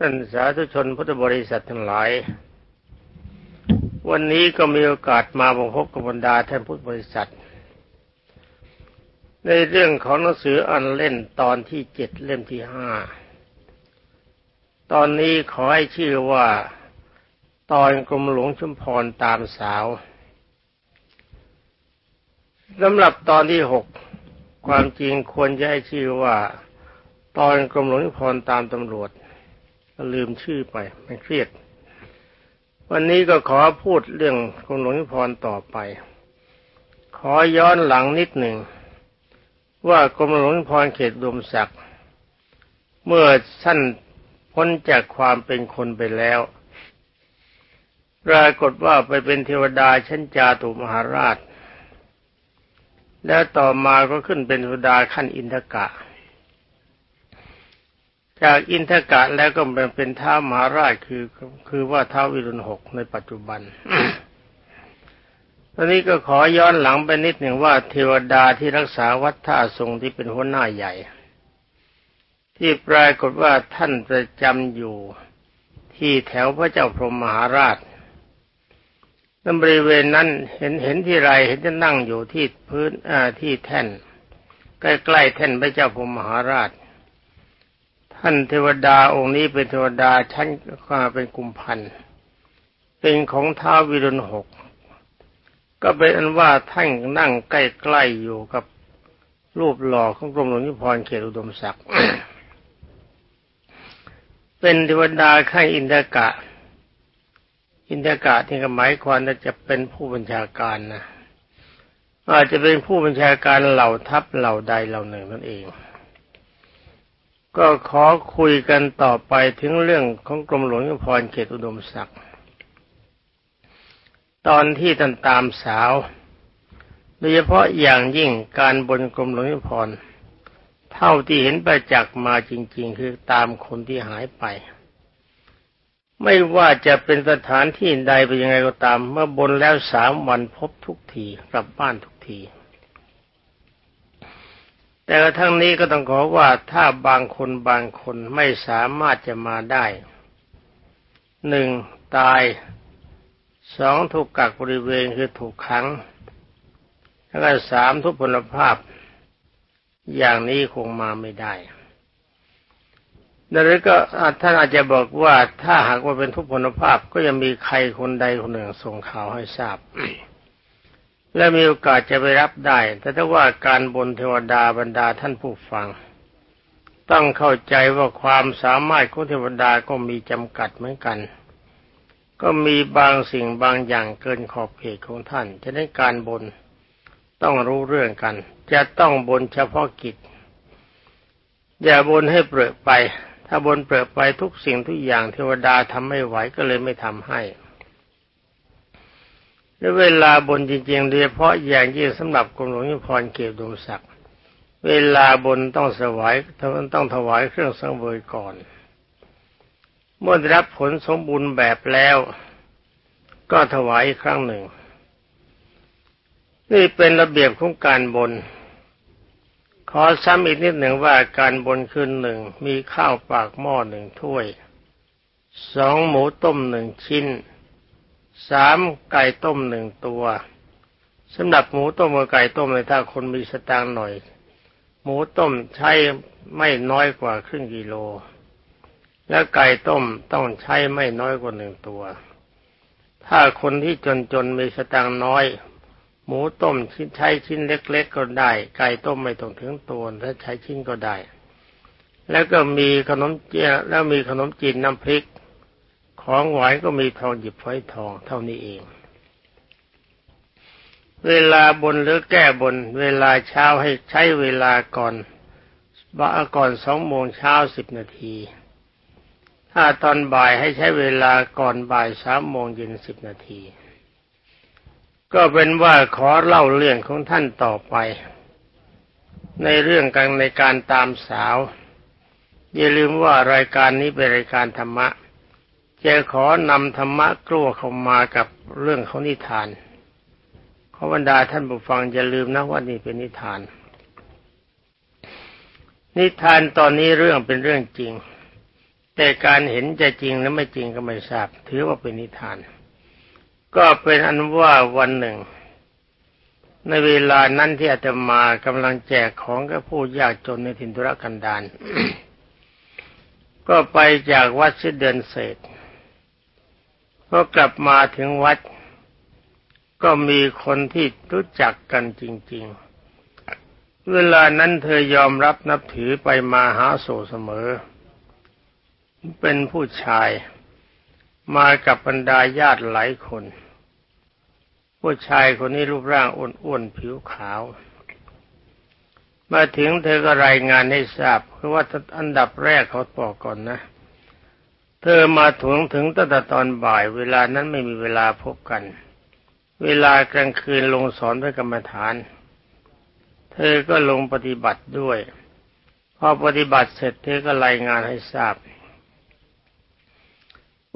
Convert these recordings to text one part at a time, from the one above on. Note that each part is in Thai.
ท่านสาธุชนพุทธบริษัททั้งหลาย วันนี้ก็มีโอกาสมาพบกับบรรดาท่านพุทธบริษัท ในเรื่องของหนังสืออันเล่นตอนที่เจ็ดเล่มที่ห้าตอนนี้ขอให้ชื่อว่า ตอนกรมหลวงชุมพรตามสาวสำหรับตอนที่หกความจริงควรจะให้ชื่อว่า ตอนกรมหลวงชุมพรตามตำรวจ ลืมชื่อไปไม่เครียด วันนี้ก็ขอพูดเรื่องกรมหลวงพรต่อไป ขอย้อนหลังนิดหนึ่ง ว่ากรมหลวงพรเขตดมศักดิ์เมื่อท่านพ้นจากความเป็นคนไปแล้วปรากฏว่าไปเป็นเทวดาชั้นจาตุมหาราช แล้วต่อมาก็ขึ้นเป็นเทวดาขั้นอินทกะ จากอินทกะแล้วก็เป็นเป็นท้ามหาราชคือคือว่าท้าวิรุณหกในปัจจุบันตอนนี้ก็ขอย้อนหลังไปนิดหนึ่งว่าเทวดาที่รักษาวัดท่าทรงที่เป็นหัวหน้าใหญ่ ที่ปรากฏว่าท่านประจำอยู่ที่แถวพระเจ้าพรหมมหาราชในบริเวณนั้นเห็นเห็นที่ไรเห็นจะนั่งอยู่ที่พื้นอ่าที่แท่น ใกล้ๆแท่นพระเจ้าพรหมมหาราช ท่านเทวดาองค์นี้เป็นเทวดาชั้นก็เป็นกุมพันเป็นของท้าววิรุณหกก็เป็นอันว่าท่านนั่งใกล้ๆอยู่กับรูปหล่อของกรมหลวงนิพรเขตอุดมศักดิ์เป็นเทวดาขั้นอินทกะ อินทกะที่หมายความว่าจะเป็นผู้บัญชาการนะอาจจะเป็นผู้บัญชาการเหล่าทัพเหล่าใดเหล่าหนึ่งนั่นเอง ก็ขอคุยกันต่อไปถึงเรื่องของกรมหลวงยุพรเขตอุดมศักดิ์ตอนที่ท่านตามสาวโดยเฉพาะอย่างยิ่งการบนกรมหลวงยุพรเท่าที่เห็นไปจักมาจริง ๆ คือตามคนที่หายไป ไม่ว่าจะเป็นสถานที่ใดไปยังไงก็ตาม เมื่อบนแล้วสามวันพบทุกทีกลับบ้านทุกที แต่กระทั่งนี้ก็ต้องขอว่าถ้าบางคนบางคนไม่สามารถจะมาได้หนึ่งตายสองถูกกักบริเวณคือถูกขังแล้วก็สามทุพพลภาพ อย่างนี้คงมาไม่ได้แล้วก็ท่านอาจจะบอกว่าถ้าหากว่าเป็นทุพพลภาพก็ยังมีใครคนใดคนหนึ่งส่งข่าวให้ทราบ และมีโอกาสจะไปรับได้ แต่ถ้าว่าการบนเทวดาบรรดาท่านผู้ฟัง ต้องเข้าใจว่าความสามารถของเทวดาก็มีจำกัดเหมือนกัน ก็มีบางสิ่งบางอย่างเกินขอบเขตของท่านฉะนั้นการบนต้องรู้เรื่องกัน จะต้องบนเฉพาะกิจ อย่าบนให้เปรอะไป ถ้าบนเปลือกไปทุกสิ่งทุกอย่างเทวดาทำไม่ไหวก็เลยไม่ทำให้ และเวลาบนจริงๆโดยเฉพาะอย่างยิ่งสำหรับกรมหลวงยุพรเกียรติดวงศักดิ์เวลาบนต้องสวายต้องถวายเครื่องสังเวยก่อน เมื่อได้รับผลสมบูรณ์แบบแล้ว ก็ถวายอีกครั้งหนึ่ง นี่เป็นระเบียบของการบน ขอซ้ำอีกนิดหนึ่งว่าการบนคืนหนึ่งมีข้าวปากหม้อหนึ่งถ้วยสองหมูต้มหนึ่งชิ้น สามไก่ต้มหนึ่งตัวสำหรับหมูต้มกับไก่ต้มในถ้าคนมีสตางค์หน่อย หมูต้มใช้ไม่น้อยกว่าครึ่งกิโล และไก่ต้มต้องใช้ไม่น้อยกว่าหนึ่งตัว ถ้าคนที่จนๆมีสตางค์น้อย หมูต้มชิ้นใช้ชิ้นเล็ก ๆ ก็ได้ ไก่ต้มไม่ต้องถึงตัวถ้าใช้ชิ้นก็ได้ แล้วก็มีขนมเจียแล้วมีขนมจีนน้ำพริก ของหวานก็มีทองหยิบไฟทองเท่านี้เอง เวลาบนหรือแก้บน เวลาเช้าให้ใช้เวลาก่อนบ่าก่อนสองโมงเช้าสิบนาที ถ้าตอนบ่ายให้ใช้เวลาก่อนบ่ายสามโมงเย็นสิบนาที ก็เป็นว่าขอเล่าเรื่องของท่านต่อไป ในเรื่องการในการตามสาว อย่าลืมว่ารายการนี้เป็นรายการธรรมะ จะขอนำธรรมะกลัวเข้ามากับเรื่องของนิทานขอบรรดาท่านผู้ฟังอย่าลืมนะว่านี่เป็นนิทาน นิทานตอนนี้เรื่องเป็นเรื่องจริง แต่การเห็นจะจริงหรือไม่จริงก็ไม่ทราบ ถือว่าเป็นนิทาน ก็เป็นอันว่าวันหนึ่ง ในเวลานั้นที่อาตมากำลังแจกของกับผู้ยากจนในถิ่นธุรกันดารก็ไปจากวัดเสเดือนเศษ พอกลับมาถึงวัด ก็มีคนที่รู้จักกันจริง ๆ เวลานั้นเธอยอมรับนับถือไปมาหาโซเสมอ เป็นผู้ชายมากับบรรดาญาติหลายคน ผู้ชายคนนี้รูปร่างอ้วนๆผิวขาว มาถึงเธอก็รายงานให้ทราบเพราะว่าอันดับแรกเขาบอกก่อนนะ เธอมาถึงถึงตั้งแต่ตอนบ่าย เวลานั้นไม่มีเวลาพบกัน เวลากลางคืนลงสอนด้วยกรรมฐาน เธอก็ลงปฏิบัติด้วย พอปฏิบัติเสร็จเธอก็รายงานให้ทราบ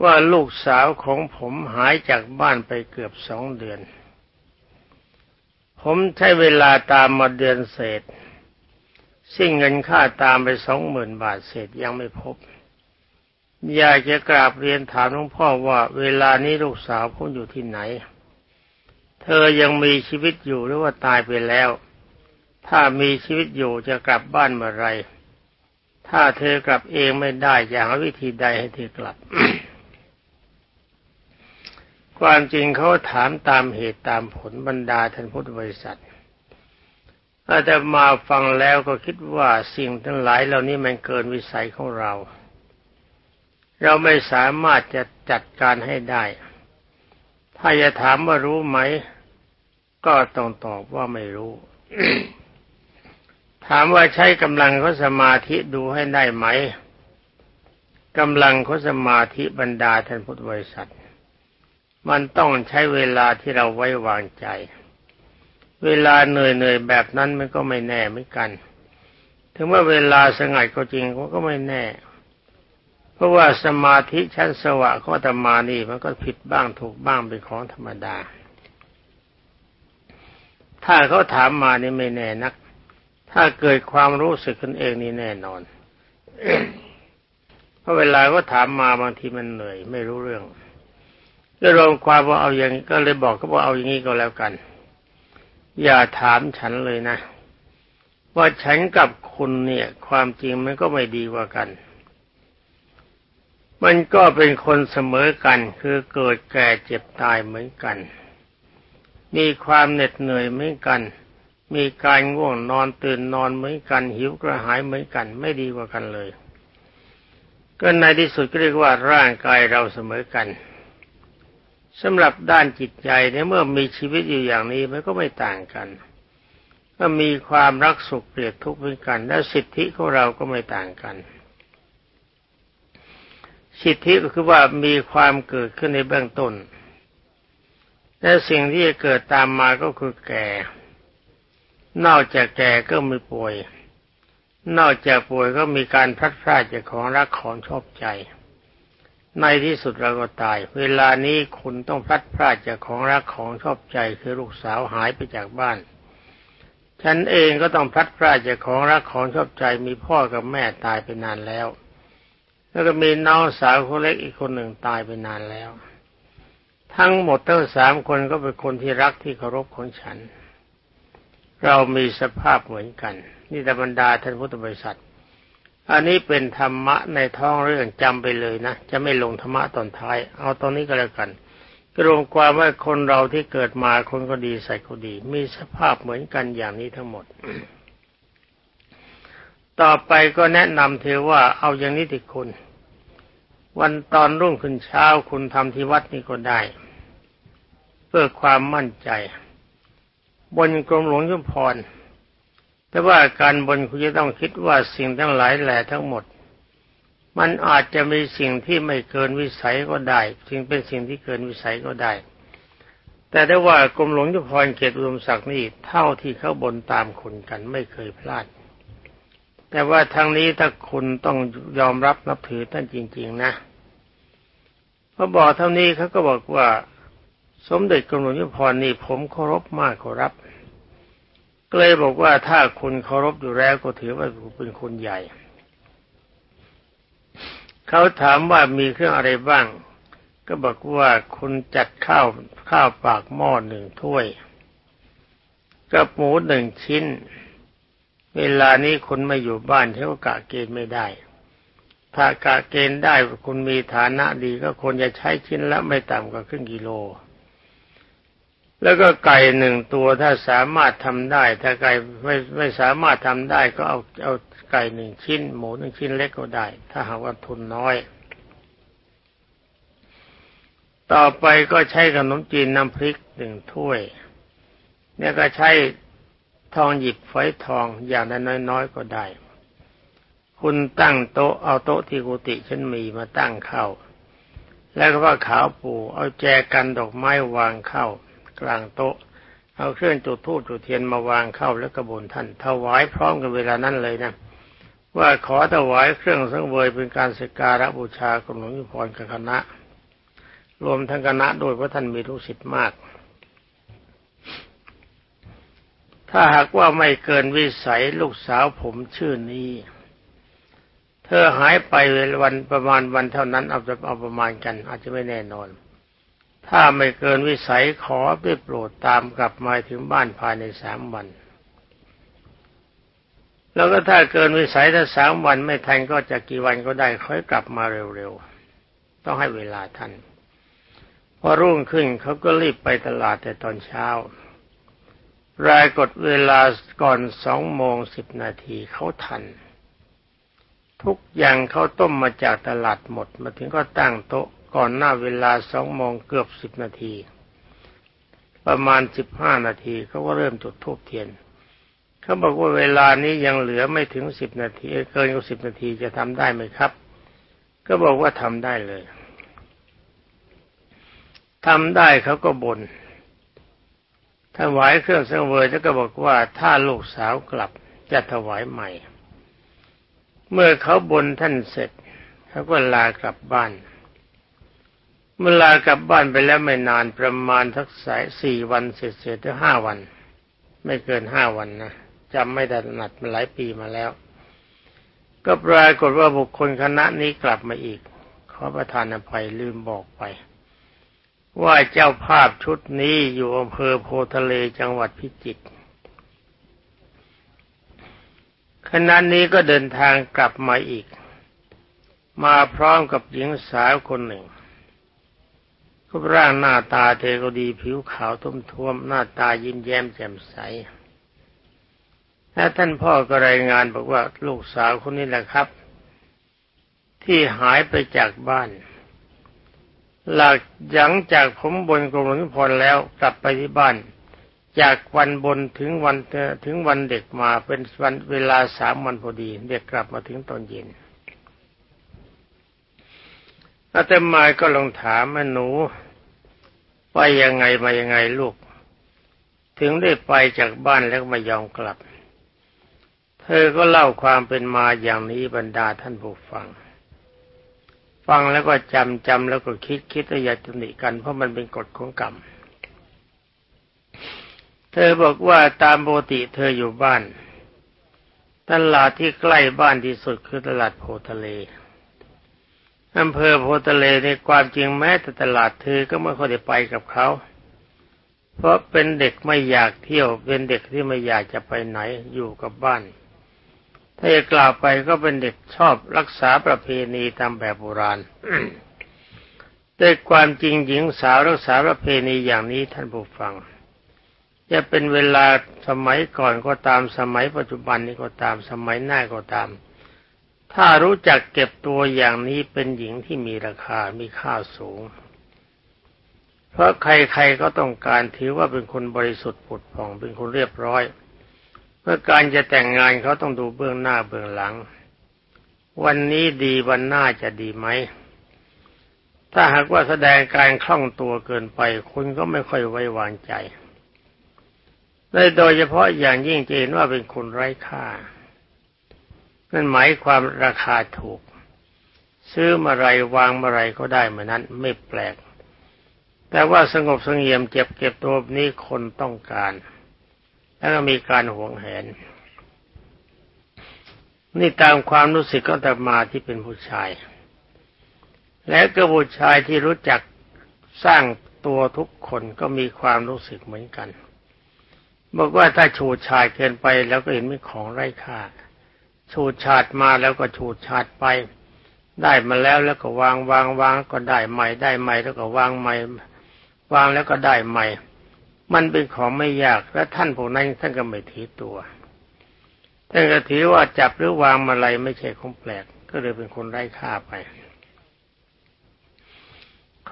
ว่าลูกสาวของผมหายจากบ้านไปเกือบสองเดือน ผมใช้เวลาตามมาเดือนเศษสิ่งเงินค่าตามไปสองหมื่นบาทเศษยังไม่พบ อยากจะกราบเรียนถามหลวงพ่อว่า เวลานี้ลูกสาวผมอยู่ที่ไหน เธอยังมีชีวิตอยู่หรือว่าตายไปแล้ว ถ้ามีชีวิตอยู่จะกลับบ้านเมื่อไร ถ้าเธอกลับเองไม่ได้จะหาวิธีใดให้เธอกลับ ความจริงเขาถามตามเหตุตามผลบรรดาท่านพุทธบริษัทอาจจะมาฟังแล้วก็คิดว่าสิ่งทั้งหลายเหล่านี้มันเกินวิสัยของเรา เราไม่สามารถจะจัดการให้ได้ ถ้าจะถามว่ารู้ไหม ก็ต้องตอบว่าไม่รู้ ถามว่าใช้กำลังของสมาธิดูให้ได้ไหมกำลังของสมาธิบรรดาท่านพุทธบริษัท มันต้องใช้เวลาที่เราไว้วางใจ เวลาเหนื่อยๆแบบนั้นมันก็ไม่แน่เหมือนกัน ถึงว่าเวลาสงัดก็จริงก็ไม่แน่ เพราะว่าสมาธิชั้นสวะข้อธรรมานี่มันก็ผิดบ้างถูกบ้างเป็นของธรรมดา ถ้าเขาถามมานี่ไม่แน่นัก ถ้าเกิดความรู้สึกขึ้นเองนี่แน่นอนเพราะเวลาก็ถามมาบางทีมันเหนื่อย ไม่รู้เรื่องก็รวมความว่าเอาอย่างนี้ก็เลยบอกเขาบอกเอาอย่างนี้ก็แล้วกัน อย่าถามฉันเลยนะ ว่าฉันกับคุณเนี่ย ความจริงมันก็ไม่ดีกว่ากัน มันก็เป็นคนเสมอกัน คือเกิดแก่เจ็บตายเหมือนกัน มีความเหน็ดเหนื่อยเหมือนกัน มีการง่วงนอนตื่นนอนเหมือนกัน หิวกระหายเหมือนกัน ไม่ดีกว่ากันเลย ก็ในที่สุดก็เรียกว่าร่างกายเราเสมอกันสำหรับด้านจิตใจเนี่ยเมื่อมีชีวิตอยู่อย่างนี้มันก็ไม่ต่างกัน ก็มีความรักสุขเกลียดทุกข์เหมือนกัน และสิทธิของเราก็ไม่ต่างกัน สิทธิก็คือว่ามีความเกิดขึ้นในเบื้องต้น และสิ่งที่จะเกิดตามมาก็คือแก่ นอกจากแก่ก็มีป่วย นอกจากป่วยก็มีการพลัดพรากจากของรักของชอบใจ ในที่สุดเราก็ตาย เวลานี้คุณต้องพลัดพรากจากของรักของชอบใจ คือลูกสาวหายไปจากบ้าน ฉันเองก็ต้องพลัดพรากจากของรักของชอบใจมีพ่อกับแม่ตายไปนานแล้ว แล้วก็มีน้องสาวคนเล็กอีกคนหนึ่งตายไปนานแล้ว ทั้งหมดทั้งสามคนก็เป็นคนที่รักที่เคารพของฉัน เรามีสภาพเหมือนกัน นี่แต่บรรดาท่านพุทธบริษัท อันนี้เป็นธรรมะในท้องเรื่องจำไปเลยนะ จะไม่ลงธรรมะตอนท้าย เอาตอนนี้ก็แล้วกันกรวมความว่าคนเราที่เกิดมาคนก็ดีใส่ก็ดี มีสภาพเหมือนกันอย่างนี้ทั้งหมด ต่อไปก็แนะนำเธอว่าเอาอย่างนี้ติคุณ วันตอนรุ่งขึ้นเช้าคุณทำที่วัดนี่ก็ได้ เพื่อความมั่นใจ บนกรมหลวงชุมพร แต่ว่าการบนคุณจะต้องคิดว่าสิ่งทั้งหลายแหล่ทั้งหมด มันอาจจะมีสิ่งที่ไม่เกินวิสัยก็ได้สิ่งเป็นสิ่งที่เกินวิสัยก็ได้ แต่ได้ว่ากรมหลวงชุมพรเขตอุดมศักดิ์นี่เท่าที่เขาบนตามคุณกันไม่เคยพลาด แต่ว่าทางนี้ถ้าคุณต้องยอมรับนับถือท่านจริง ๆ นะพอบอกเท่านี้เขาก็บอกว่า สมเด็จกรมหลวงยุพรนี่ผมเคารพมากเคารพก็เลยบอกว่าถ้าคุณเคารพอยู่แล้วก็ถือว่าเป็นคนใหญ่ เขาถามว่ามีเครื่องอะไรบ้าง ก็บอกว่าคุณจัดข้าวข้าวปากหม้อหนึ่งถ้วย กับหมูหนึ่งชิ้น เวลานี้คุณไม่อยู่บ้านเท่ากะเกณฑ์ไม่ได้ ถ้ากะเกณฑ์ได้คุณมีฐานะดีก็ควรจะใช้ชิ้นละไม่ต่ำกว่าครึ่งกิโล แล้วก็ไก่หนึ่งตัวถ้าสามารถทำได้ ถ้าไก่ไม่ไม่สามารถทำได้ก็เอาเอาไก่หนึ่งชิ้น หมูหนึ่งชิ้นเล็กก็ได้ ถ้าหากว่าทุนน้อย ต่อไปก็ใช้ขนมจีนน้ำพริกหนึ่งถ้วย เนี่ยก็ใช้ ทองหยิบฝอยทองอย่างน้อยๆก็ได้ คุณตั้งโต๊ะเอาโต๊ะที่กุฏิฉันมีมาตั้งเข้า แล้วก็ว่าขาวปูเอาแจกันดอกไม้วางเข้า กลางโต๊ะ เอาเครื่องจุดธูปจุดเทียนมาวางเข้าแล้วกระบนท่านถวายพร้อมกันเวลานั้นเลยนะว่าขอถวายเครื่องสังเวยเป็นการสักการะบูชากรมหลวงพ่พรกับคณะ รวมทั้งคณะโดยเพราะท่านมีลูกศิษย์มาก ถ้าหากว่าไม่เกินวิสัยลูกสาวผมชื่อนี้ เธอหายไปวันประมาณวันเท่านั้นเอาจะเอาประมาณกัน อาจจะไม่แน่นอน ถ้าไม่เกินวิสัยขอได้โปรดตามกลับมาถึงบ้านภายในสามวัน แล้วก็ถ้าเกินวิสัยถ้าสามวันไม่ทันก็จะกี่วันก็ได้ค่อยกลับมาเร็วๆ ต้องให้เวลาท่านพอรุ่งขึ้นเขาก็รีบไปตลาดแต่ตอนเช้า รายกดเวลาก่อนสองโมงสิบนาทีเขาทัน ทุกอย่างเขาต้มมาจากตลาดหมด มาถึงก็ตั้งโต๊ะก่อนหน้าเวลาสองโมงเกือบสิบนาที ประมาณสิบห้านาทีเขาก็เริ่มจุดทูบเทียนเขาบอกว่าเวลานี้ยังเหลือไม่ถึงสิบนาทีเกินกว่าสิบนาทีจะทำได้ไหมครับ ก็บอกว่าทำได้เลยทำได้เขาก็บน่น ถวายเครื่องสังเวยแล้วก็บอกว่าถ้าลูกสาวกลับจะถวายใหม่ เมื่อเขาบนท่านเสร็จเขาก็ลากลับบ้าน เมื่อลากลับบ้านไปแล้วไม่นานประมาณทักสายสี่วันเสร็จเสร็จถึงห้าวัน ไม่เกินห้าวันนะจำไม่ได้หนัดมาหลายปีมาแล้ว ก็ปรากฏว่าบุคคลคณะนี้กลับมาอีกขอประทานอภัยลืมบอกไป ว่าเจ้าภาพชุดนี้อยู่อำเภอโพทะเลจังหวัดพิจิตรขณะนี้ก็เดินทางกลับมาอีก มาพร้อมกับหญิงสาวคนหนึ่งก็ร่างหน้าตาเธอก็ดีผิวขาวทุ่มท่วมหน้าตายิ้มแย้มแจ่มใสและท่านพ่อก็รายงานบอกว่าลูกสาวคนนี้แหละครับ ที่หายไปจากบ้าน หลังจากจากผมบนกรมหลวงพ่อแล้วกลับไปที่บ้าน จากวันบนถึงวันถึงวันเด็กมาเป็นวันเวลาสามวันพอดี เด็กกลับมาถึงตอนเย็นอาตมาก็ลองถามแม่หนูไปยังไงมายังไงลูก ถึงได้ไปจากบ้านแล้วไม่ยอมกลับ เธอก็เล่าความเป็นมาอย่างนี้บรรดาท่านผู้ฟัง ฟังแล้วก็จำจำแล้วก็คิดคิดแล้วอย่ากจะหนีกันเพราะมันเป็นกฎของกรรม เธอบอกว่าตามปกติเธออยู่บ้าน ตลาดที่ใกล้บ้านที่สุดคือตลาดโพทะเลอำเภอโพทะเลในความจริงแม้แต่ตลาดเธอก็ไม่ค่อยได้ไปกับเขา เพราะเป็นเด็กไม่อยากเที่ยวเป็นเด็กที่ไม่อยากจะไปไหนอยู่กับบ้าน ถ้าจะกล่าวไปก็เป็นเด็กชอบรักษาประเพณีตามแบบโบราณแต่ความจริงหญิงสาวรักษาประเพณีอย่างนี้ท่านผู้ฟัง จะเป็นเวลาสมัยก่อนก็ตามสมัยปัจจุบันนี้ก็ตามสมัยหน้าก็ตาม ถ้ารู้จักเก็บตัวอย่างนี้เป็นหญิงที่มีราคา มีค่าสูง เพราะใครๆก็ต้องการถือว่าเป็นคนบริสุทธิ์ผุดผ่องเป็นคนเรียบร้อย เมื่อการจะแต่งงานเขาต้องดูเบื้องหน้าเบื้องหลัง วันนี้ดีวันหน้าจะดีไหม ถ้าหากว่าแสดงการคล่องตัวเกินไป คุณก็ไม่ค่อยไว้วางใจโดยเฉพาะอย่างยิ่งจะเห็นว่าเป็นคนไร้ค่า นั่นหมายความราคาถูก ซื้อมาไรวางมาไรก็ได้เหมือนนั้นไม่แปลก แต่ว่าสงบสงเงียมเจ็บเก็บตัวนี้คนต้องการ แล้วก็มีการหวงแหน นี่ตามความรู้สึกก็แต่มาที่เป็นผู้ชาย และก็ผู้ชายที่รู้จักสร้างตัวทุกคนก็มีความรู้สึกเหมือนกัน บอกว่าถ้าฉูดฉาดเกินไปแล้วก็เห็นเป็นของไร้ค่าฉูดฉาดมาแล้วก็ฉูดฉาดไป ได้มาแล้วแล้วก็วางวางวางก็ได้ใหม่ได้ใหม่แล้วก็วางใหม่ วางแล้วก็ได้ใหม่ มันเป็นของไม่ยากและท่านพวกนั้นท่านก็ไม่ถือตัวท่านก็ถือว่าจับหรือวางมาอะไรไม่ใช่ของแปลก ก็เลยเป็นคนไร้ค่าไป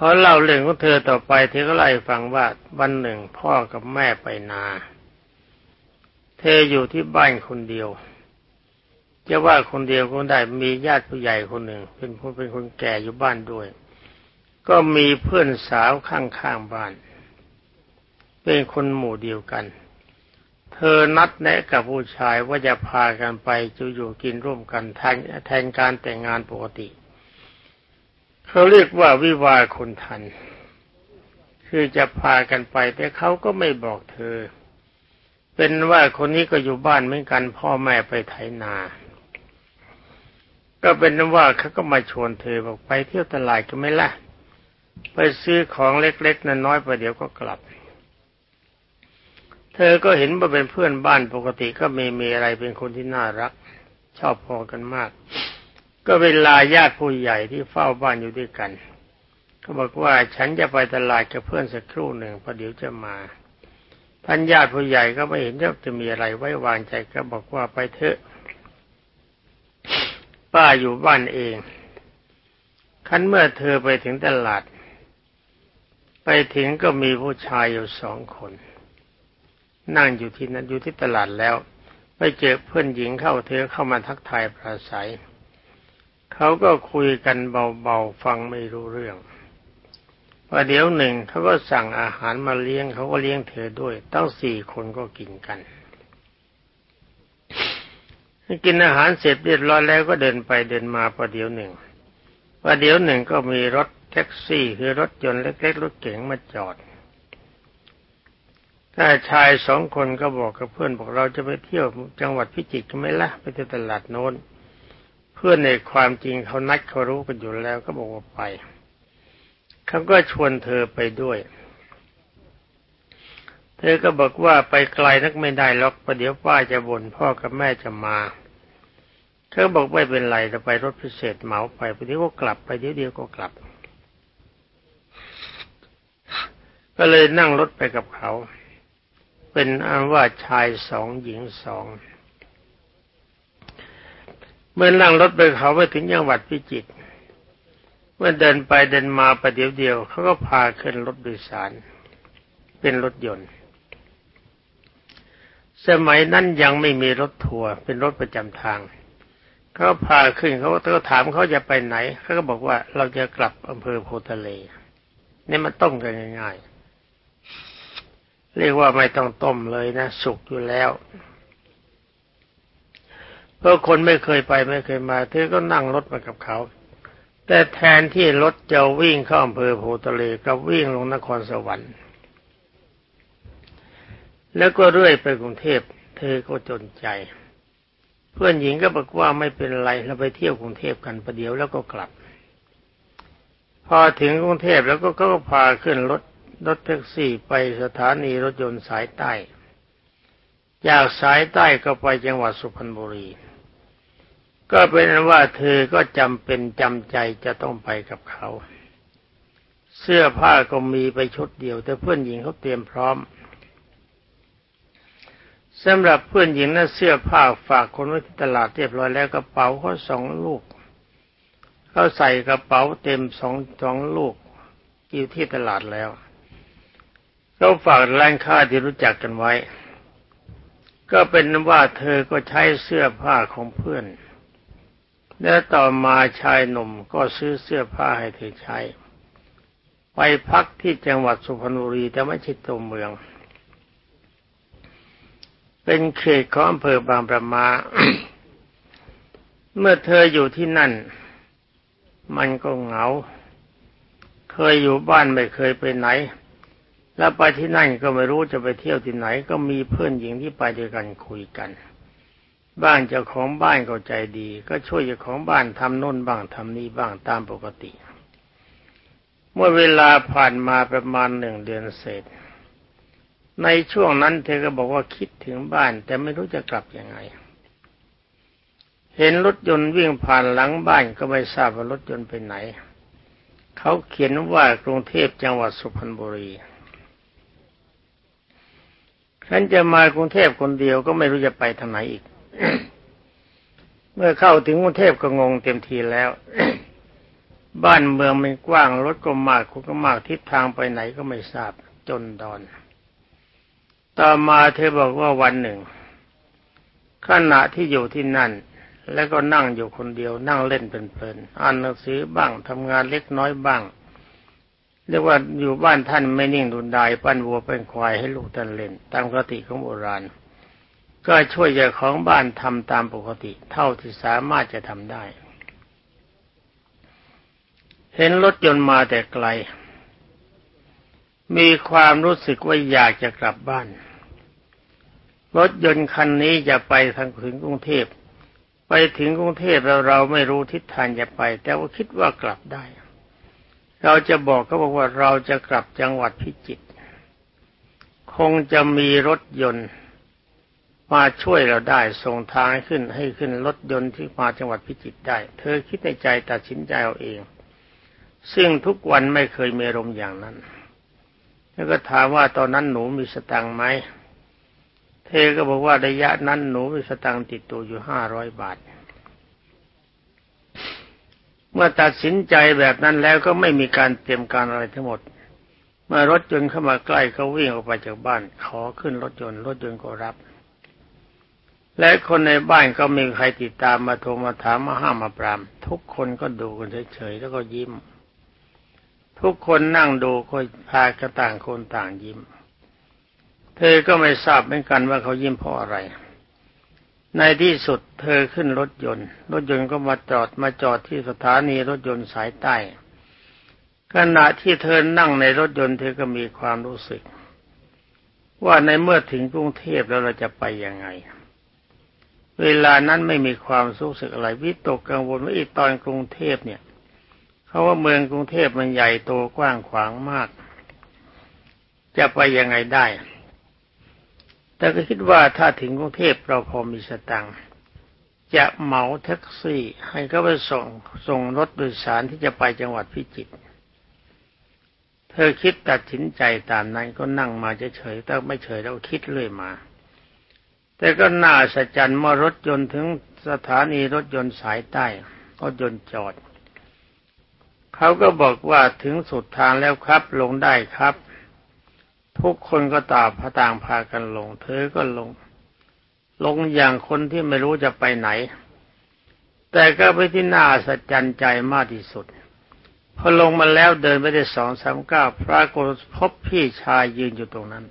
ขาเล่าเรื่องของเธอต่อไปเธอก็เล่าให้ฟังว่าวันหนึ่งพ่อกับแม่ไปนา เธออยู่ที่บ้านคนเดียวจะว่าคนเดียวก็ได้มีญาติผู้ใหญ่คนหนึ่ง เป็นคนเป็นคนแก่อยู่บ้านด้วย ก็มีเพื่อนสาวข้างๆบ้าน เป็นคนหมู่เดียวกัน เธอนัดแนะกับผู้ชายว่าจะพากันไปจะอยู่กินร่วมกันแทนแทนการแต่งงานปกติ เขาเรียกว่าวิวาคนทัน คือจะพากันไปแต่เขาก็ไม่บอกเธอ เป็นว่าคนนี้ก็อยู่บ้านเหมือนกันพ่อแม่ไปไถนา ก็เป็นว่าเขาก็มาชวนเธอบอกไปเที่ยวตลาดกันไหมล่ะ ไปซื้อของเล็กๆน้อยๆไปเดี๋ยวก็กลับ ธอก็เห็นว่าเป็นเพื่อนบ้านปกติก็ไม่มีอะไรเป็นคนที่น่ารัก ชอบพอกันมาก ก็เวลาญาติผู้ใหญ่ที่เฝ้าบ้านอยู่ด้วยกันก็บอกว่าฉันจะไปตลาดกับเพื่อนสักครู่หนึ่งพอเดี๋ยวจะมาท่านญาติผู้ใหญ่ก็ไม่เห็นว่าจะมีอะไรไว้วางใจก็บอกว่าไปเถอะ ป้าอยู่บ้านเองคันเมื่อเธอไปถึงตลาด ไปถึงก็มีผู้ชายอยู่สองคน นั่งอยู่ที่นั้นอยู่ที่ตลาดแล้ว ไปเจอเพื่อนหญิงเข้าเธอเข้ามาทักทายปราศัยเขาก็คุยกันเบาๆฟังไม่รู้เรื่องว่าเดี๋ยวหนึ่งเขาก็สั่งอาหารมาเลี้ยงเขาก็เลี้ยงเธอด้วยตั้งสี่คนก็กินกันกินอาหารเสร็จเรียบร้อยแล้วก็เดินไปเดินมาประเดี๋ยวหนึ่งประเดี๋ยวหนึ่งก็มีรถแท็กซี่คือรถยนต์เล็กๆรถเก๋งมาจอด ถ้าชายสองคนก็บอกกับเพื่อนบอกเราจะไปเที่ยวจังหวัดพิจิตรกันไหมล่ะไปที่ตลาดโน้นพื่อนในความจริงเขานัดเขารู้กันอยู่แล้วก็บอกว่าไปเขาก็ชวนเธอไปด้วย เธอก็บอกว่าไปไกลนักไม่ได้หรอกประเดี๋ยวป้าจะบ่นพ่อกับแม่จะมาเธอบอกไม่เป็นไรจะไปรถพิเศษเหมาไปประเดี๋ยวก็กลับไปเดี๋ยวเดียวก็กลับ ก็เลยนั่งรถไปกับเขา เป็นอันว่าชายสองหญิงสองเมื่อนั่งรถไปเขาไปถึงจังหวัดพิจิตรเมื่อเดินไปเดินมาประเดี๋ยวเดียวเขาก็พาขึ้นรถโดยสาร เป็นรถยนต์ สมัยนั้นยังไม่มีรถทัวร์เป็นรถประจำทางเขาพาขึ้นเขาก็ถามเขาจะไปไหนเขาก็บอกว่าเราจะกลับอำเภอโพทะเลนี่มาต้มกันง่ายๆ เรียกว่าไม่ต้องต้มเลยนะ สุกอยู่แล้วเพราะคนไม่เคยไปไม่เคยมา เธอก็นั่งรถมากับเขา แต่แทนที่รถจะวิ่งเข้าอำเภอโพทะเลก็วิ่งลงนครสวรรค์ แล้วก็เรื่อยไปกรุงเทพเธอก็จนใจ เพื่อนหญิงก็บอกว่าไม่เป็นไรเราไปเที่ยวกรุงเทพกันประเดี๋ยวแล้วก็กลับ พอถึงกรุงเทพแล้วก็ก็พาขึ้นรถ รถแท็กซี่ไปสถานีรถยนต์สายใต้ จากสายใต้ก็ไปจังหวัดสุพรรณบุรี ก็เป็นว่าเธอก็จำเป็นจำใจจะต้องไปกับเขา เสื้อผ้าก็มีไปชุดเดียว แต่เพื่อนหญิงเขาเตรียมพร้อมสำหรับเพื่อนหญิงนั้นเสื้อผ้าฝากคนไว้ที่ตลาดเรียบร้อยแล้วกระเป๋าเขาสองลูกเขาใส่กระเป๋าเต็มสองสองลูกอยู่ที่ตลาดแล้ว เขาฝากร้านค้าที่รู้จักกันไว้ ก็เป็นว่าเธอก็ใช้เสื้อผ้าของเพื่อน และต่อมาชายหนุ่มก็ซื้อเสื้อผ้าให้เธอใช้ ไปพักที่จังหวัดสุพรรณบุรีแต่ไม่ใช่ตัวเมือง เป็นเขตของอำเภอบางประมาเมื่อเธออยู่ที่นั่น มันก็เหงา เคยอยู่บ้านไม่เคยไปไหน แล้วไปที่นั่นก็ไม่รู้จะไปเที่ยวที่ไหน ก็มีเพื่อนหญิงที่ไปด้วยกันคุยกัน บ้านเจ้าของบ้านก็ใจดี ก็ช่วยเจ้าของบ้านทำโน่นบ้างทำนี่บ้างตามปกติ เมื่อเวลาผ่านมาประมาณหนึ่งเดือนเศษ ในช่วงนั้นเธอก็บอกว่าคิดถึงบ้าน แต่ไม่รู้จะกลับยังไง เห็นรถยนต์วิ่งผ่านหลังบ้านก็ไม่ทราบว่ารถยนต์ไปไหน เขาเขียนว่ากรุงเทพจังหวัดสุพรรณบุรี ฉันจะมากรุงเทพคนเดียวก็ไม่รู้จะไปทางไหนอีก เมื่อเข้าถึงกรุงเทพก็งงเต็มทีแล้ว บ้านเมืองมันกว้างรถก็มากคนก็มากทิศทางไปไหนก็ไม่ทราบจนดอน ต่อมาเธอบอกว่าวันหนึ่งขณะที่อยู่ที่นั่น แล้วก็นั่งอยู่คนเดียวนั่งเล่นเพลินๆอ่านหนังสือบ้างทำงานเล็กน้อยบ้าง เรียกว่าอยู่บ้านท่านไม่นิ่งดุนดายปั้นวัวเป็นควายให้ลูกท่านเล่น ตามปกติของโบราณ ก็ช่วยเจ้าของบ้านทำตามปกติ เท่าที่สามารถจะทำได้ เห็นรถยนต์มาแต่ไกล มีความรู้สึกว่าอยากจะกลับบ้าน รถยนต์คันนี้จะไปทางถึงกรุงเทพไปถึงกรุงเทพเราเราไม่รู้ทิศทางจะไป แต่ว่าคิดว่ากลับได้ เราจะบอกเขาบอกว่าเราจะกลับจังหวัดพิจิตรคงจะมีรถยนต์มาช่วยเราได้ส่งทางให้ขึ้นให้ขึ้นรถยนต์ที่มาจังหวัดพิจิตรได้ เธอคิดในใจตัดสินใจเอาเอง ซึ่งทุกวันไม่เคยมีอารมณ์อย่างนั้น แล้วก็ถามว่าตอนนั้นหนูมีสตังค์ไหมเธอก็บอกว่าระยะนั้นหนูมีสตังค์ติดตัวอยู่ห้าร้อยบาท เมื่อตัดสินใจแบบนั้นแล้วก็ไม่มีการเตรียมการอะไรทั้งหมด เมื่อรถยนต์เข้ามาใกล้เขาวิ่งออกไปจากบ้าน ขอขึ้นรถยนต์รถยนต์ก็รับ และคนในบ้านก็มีใครติดตามมาโทรมาถามมาห้ามมาปราม ทุกคนก็ดูกันเฉยๆแล้วก็ยิ้ม ทุกคนนั่งดูก็พากระต่างคนต่างยิ้ม เธอก็ไม่ทราบเหมือนกันว่าเขายิ้มเพราะอะไร ในที่สุดเธอขึ้นรถยนต์ รถยนต์ก็มาจอดมาจอดที่สถานีรถยนต์สายใต้ขณะที่เธอนั่งในรถยนต์เธอก็มีความรู้สึก ว่าในเมื่อถึงกรุงเทพแล้วเราจะไปยังไง เวลานั้นไม่มีความรู้สึกอะไรวิตกกังวลว่าอีตอนกรุงเทพเนี่ยเขาว่าเมืองกรุงเทพมันใหญ่โตกว้างขวางมาก จะไปยังไงได้ แต่ก็คิดว่าถ้าถึงกรุงเทพเราพอมีสตังค์จะเหมาแท็กซี่ให้เขาไปส่งส่งรถโดยสารที่จะไปจังหวัดพิจิตรเธอคิดตัดสินใจตามนั้นก็นั่งมาเฉยๆแต่ไม่เฉยแล้วคิดเรื่อยมา แต่ก็น่าสัจจันเมื่อรถยนต์ถึงสถานีรถยนต์สายใต้รถยนต์จอด เขาก็บอกว่าถึงสุดทางแล้วครับลงได้ครับ ทุกคนก็ตาพต่างพากันลง เธอก็ลง ลงอย่างคนที่ไม่รู้จะไปไหน แต่ก็ไปที่น่าสัจจันใจมากที่สุดพอลงมาแล้วเดินไปได้สองสามก้าวพระโกพบพี่ชายยืนอยู่ตรงนั้น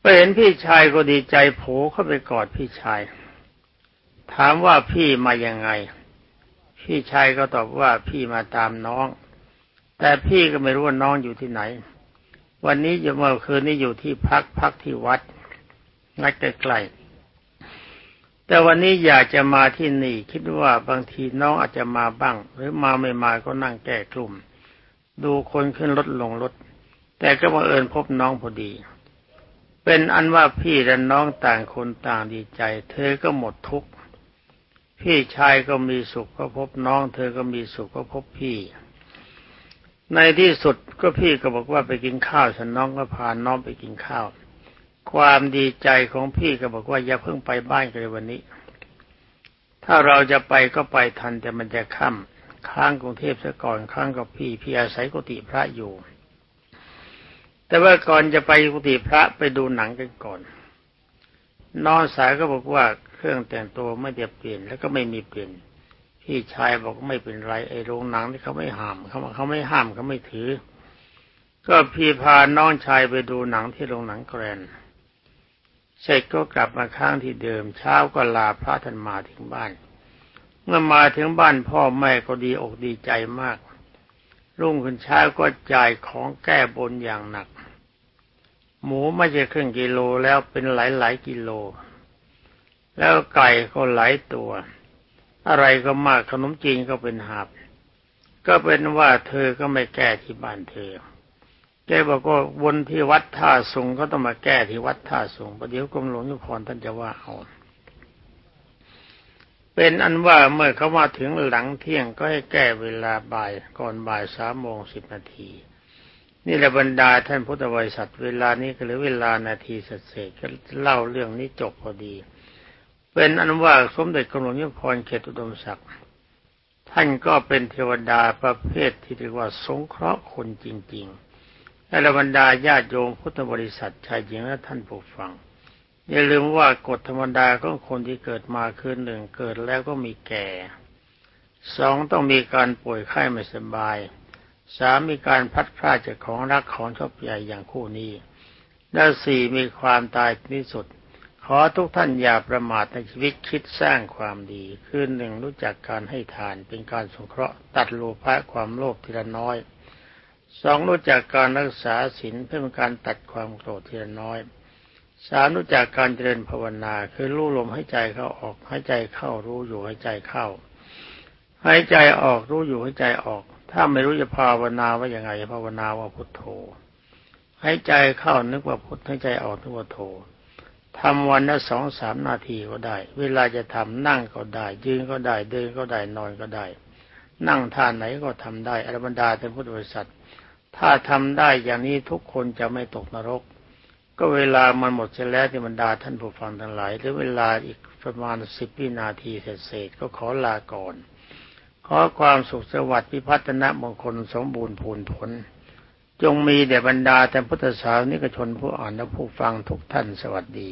ไปเห็นพี่ชายก็ดีใจโผล่เข้าไปกอดพี่ชาย ถามว่าพี่มายังไง พี่ชายก็ตอบว่าพี่มาตามน้อง แต่พี่ก็ไม่รู้ว่าน้องอยู่ที่ไหน วันนี้อยู่เมื่อคืนนี้อยู่ที่พักพักที่วัดนัดใกล้ๆแต่วันนี้อยากจะมาที่นี่ คิดว่าบางทีน้องอาจจะมาบ้าง หรือมาไม่มาก็นั่งแก้กลุ่ม ดูคนขึ้นรถลงรถ แต่ก็บังเอิญพบน้องพอดี เป็นอันว่าพี่และน้องต่างคนต่างดีใจ เธอก็หมดทุกข์พี่ชายก็มีสุขก็พบน้อง เธอก็มีสุขก็พบพี่ ในที่สุดก็พี่ก็บอกว่าไปกินข้าวฉันน้องก็พาน้องไปกินข้าว ความดีใจของพี่ก็บอกว่าอย่าเพิ่งไปบ้านกันวันนี้ ถ้าเราจะไปก็ไปทันแต่มันจะค่ำค้างกรุงเทพซะก่อนค้างกับพี่พี่อาศัยกุฏิพระอยู่ แต่ว่าก่อนจะไปกุฏิพระไปดูหนังกันก่อน น้องสายก็บอกว่าเครื่องแต่งตัวไม่ได้เปลี่ยนแล้วก็ไม่มีเปลี่ยน พี่ชายบอกไม่เป็นไรไอ้โรงหนังที่เขาไม่ห้ามเขาเขาไม่ห้ามเขาไม่ถือ ก็พี่พาน้องชายไปดูหนังที่โรงหนังแกรนเสร็จก็กลับมาค้างที่เดิม เช้าก็ลาพระท่านมาถึงบ้าน เมื่อมาถึงบ้านพ่อแม่ก็ดีอกดีใจมาก รุ่งขึ้นเช้าก็จ่ายของแก้บนอย่างหนัก หมูไม่ใช่ครึ่งกิโลแล้วเป็นหลายหลายกิโล แล้วไก่ก็หลายตัว อะไรก็มากขนมจีนก็เป็นหาบ ก็เป็นว่าเธอก็ไม่แก้ที่บ้านเธอแกบอกว่าวนที่วัดท่าสุงก็ต้องมาแก้ที่วัดท่าสุงประเดี๋ยวกรมหลวงยุพรท่านจะว่าเอาเป็นอันว่าเมื่อเขามาถึงหลังเที่ยงก็ให้แก้เวลาบ่ายก่อนบ่ายสามโมงสิบนาที นี่แหละบรรดาท่านพุทธบริษัทเวลานี้ก็เหลือเวลานาทีเศษก็เล่าเรื่องนี้จบพอดี เป็นอันว่าสมเด็จกรมหลวงยุพรเขตอุดมศักดิ์ท่านก็เป็นเทวดาประเภทที่เรียกว่าสงเคราะห์คนจริงๆและบรรดาญาติโยมพุทธบริษัทชายหญิงและท่านผู้ฟัง อย่าลืมว่ากฎธรรมดาของคนที่เกิดมาคือหนึ่งเกิดแล้วก็มีแก่สองต้องมีการป่วยไข้ไม่สบายสามมีการพัดพลาดจากของรักของชอบใหญ่อย่างคู่นี้และสี่มีความตายที่สุด ขอทุกท่านอย่าประมาทในชีวิตคิดสร้างความดีคือหนึ่งรู้จักการให้ทานเป็นการสงเคราะห์ตัดโลภะความโลภทีละน้อยสองรู้จักการรักษาศีลเพื่อเป็นการตัดความโกรธทีละน้อยสามรู้จักการเจริญภาวนาคือรู้ลมให้ใจเข้าออกให้ใจเข้ารู้อยู่ให้ใจเข้าให้ใจออกรู้อยู่ให้ใจออก ถ้าไม่รู้จะภาวนาว่าอย่างไงภาวนาว่าพุทโธให้ใจเข้านึกว่าพุทให้ใจออกนึกว่าโธ ทำวันละสองสามนาทีก็ได้ เวลาจะทำนั่งก็ได้ ยืนก็ได้ เดินก็ได้ นอนก็ได้ นั่งท่าไหนก็ทำได้อรบรรดาเป็นพุทธบริษัท ถ้าทำได้อย่างนี้ทุกคนจะไม่ตกนรก ก็เวลามันหมดเสร็จแล้วที่บรรดาท่านผู้ฟังทั้งหลายหรือเวลาอีกประมาณสิบวินาทีเศษก็ขอลาก่อน ขอความสุขสวัสดิ์พิพัฒนะมงคลสมบูรณ์ผลผล จงมีแด่บรรดาแต่พุทธศาสนิกชนผู้อ่านและผู้ฟังทุกท่านสวัสดี